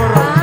Corona.